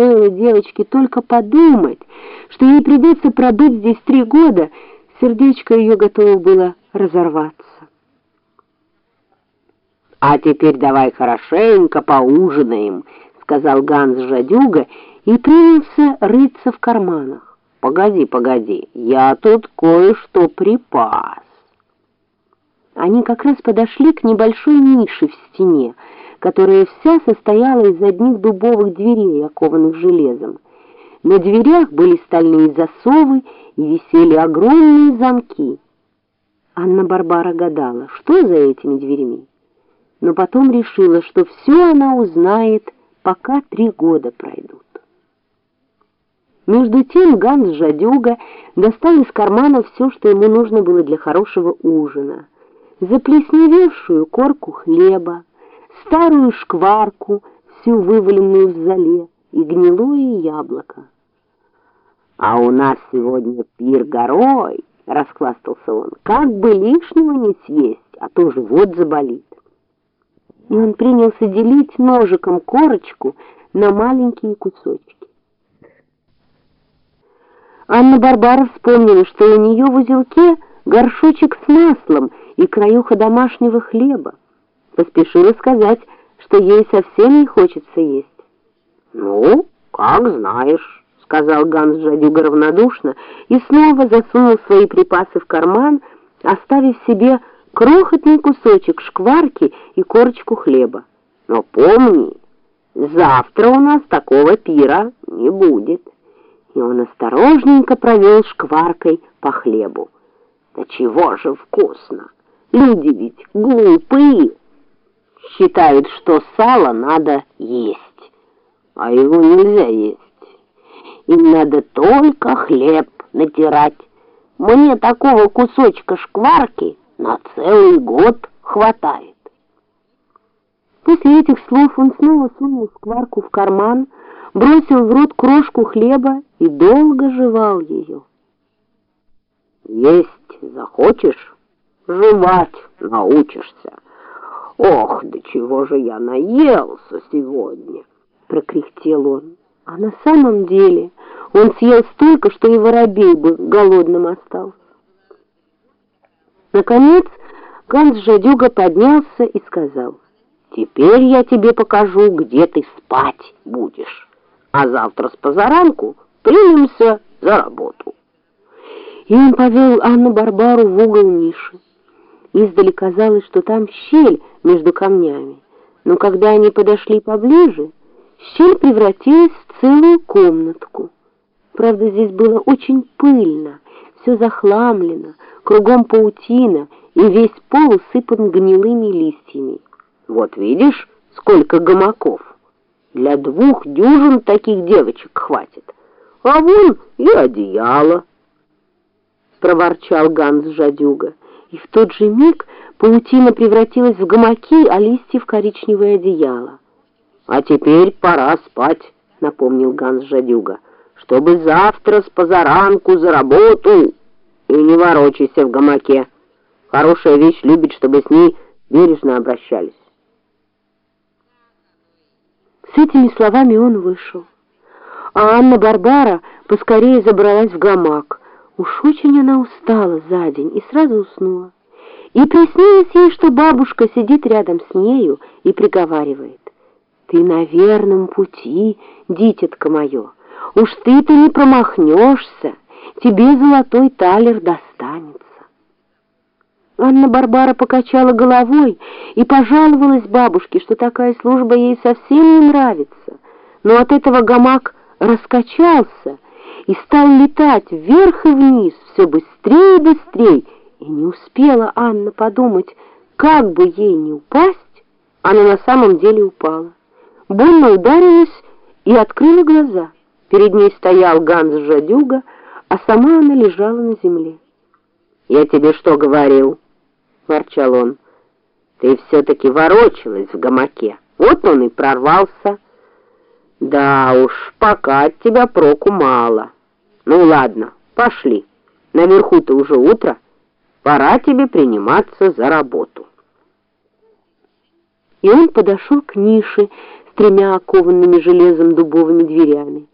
стоило девочке только подумать, что ей придется пробыть здесь три года, сердечко ее готово было разорваться. «А теперь давай хорошенько поужинаем», — сказал Ганс Жадюга и принялся рыться в карманах. «Погоди, погоди, я тут кое-что припас». Они как раз подошли к небольшой нише в стене, которая вся состояла из одних дубовых дверей, окованных железом. На дверях были стальные засовы и висели огромные замки. Анна-Барбара гадала, что за этими дверьми, но потом решила, что все она узнает, пока три года пройдут. Между тем Ганс Жадюга достал из кармана все, что ему нужно было для хорошего ужина. Заплесневевшую корку хлеба, старую шкварку, всю вываленную в зале, и гнилое яблоко. «А у нас сегодня пир горой!» — расхвастался он. «Как бы лишнего не съесть, а то живот заболит!» И он принялся делить ножиком корочку на маленькие кусочки. Анна-Барбара вспомнила, что у нее в узелке горшочек с маслом и краюха домашнего хлеба поспешила сказать, что ей совсем не хочется есть. «Ну, как знаешь», — сказал Ганс Жадюга равнодушно и снова засунул свои припасы в карман, оставив себе крохотный кусочек шкварки и корочку хлеба. «Но помни, завтра у нас такого пира не будет». И он осторожненько провел шкваркой по хлебу. «Да чего же вкусно! Люди ведь глупые!» Считают, что сало надо есть, а его нельзя есть. Им надо только хлеб натирать. Мне такого кусочка шкварки на целый год хватает. После этих слов он снова сунул шкварку в карман, бросил в рот крошку хлеба и долго жевал ее. Есть захочешь, жевать научишься. «Ох, до чего же я наелся сегодня!» — прокряхтел он. А на самом деле он съел столько, что и воробей бы голодным остался. Наконец Ганс Жадюга поднялся и сказал, «Теперь я тебе покажу, где ты спать будешь, а завтра с позаранку примемся за работу». И он повел Анну-Барбару в угол ниши. Издали казалось, что там щель между камнями, но когда они подошли поближе, щель превратилась в целую комнатку. Правда, здесь было очень пыльно, все захламлено, кругом паутина, и весь пол усыпан гнилыми листьями. Вот видишь, сколько гамаков. Для двух дюжин таких девочек хватит. А вон и одеяло, — проворчал Ганс Жадюга и в тот же миг паутина превратилась в гамаки, а листья в коричневое одеяло. «А теперь пора спать», — напомнил Ганс Жадюга, «чтобы завтра с позаранку за работу и не ворочайся в гамаке. Хорошая вещь любит, чтобы с ней бережно обращались». С этими словами он вышел, а Анна-Барбара поскорее забралась в гамак, Уж очень она устала за день и сразу уснула. И приснилось ей, что бабушка сидит рядом с нею и приговаривает. «Ты на верном пути, дитятка мое, уж ты-то не промахнешься, тебе золотой талер достанется». Анна-Барбара покачала головой и пожаловалась бабушке, что такая служба ей совсем не нравится. Но от этого гамак раскачался, и стал летать вверх и вниз все быстрее и быстрее, и не успела Анна подумать, как бы ей не упасть, она на самом деле упала. Больно ударилась и открыла глаза. Перед ней стоял Ганс Жадюга, а сама она лежала на земле. «Я тебе что говорил?» — ворчал он. «Ты все-таки ворочалась в гамаке. Вот он и прорвался». Да уж, пока от тебя проку мало. Ну ладно, пошли. Наверху-то уже утро. Пора тебе приниматься за работу. И он подошел к нише с тремя окованными железом дубовыми дверями.